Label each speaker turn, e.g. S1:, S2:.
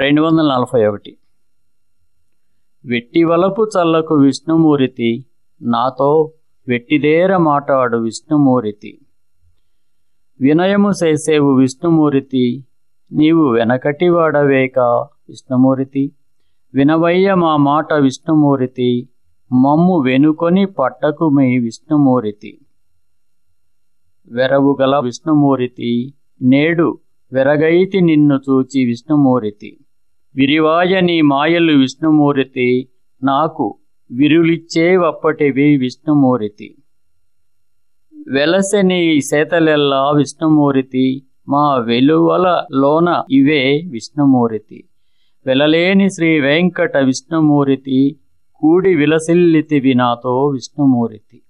S1: రెండు వందల నలభై ఒకటి. వెట్టి వలపు చల్లకు విష్ణుమూరితి నాతో వెట్టిదేర మాటాడు విష్ణుమూరితి. వినయము చేసేవు విష్ణుమూరితి నీవు వెనకటివాడవేక విష్ణుమూరితి. వినవయ్య మా మాట విష్ణుమూరితి మమ్ము వెనుకొని పట్టకు మీ విష్ణుమూరితి. వెరవుగల విష్ణుమూరితి నేడు వెరగైతి నిన్ను చూచి విష్ణుమూరితి. విరివాయ నీ మాయలు విష్ణుమూర్తి నాకు విరులిచ్చేవప్పటివి విష్ణుమూర్తి. వెలసె నీ సేతలెల్లా విష్ణుమూర్తి మా వెలువల లోన ఇవే విష్ణుమూర్తి. వెలలేని శ్రీ వెంకట విష్ణుమూర్తి కూడి విలసిల్లితివి నాతో విష్ణుమూర్తి.